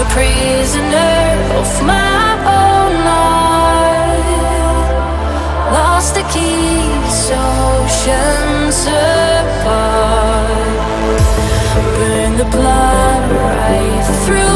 a prisoner of my own heart. Lost the keys, oceans apart. Burn the blood right through.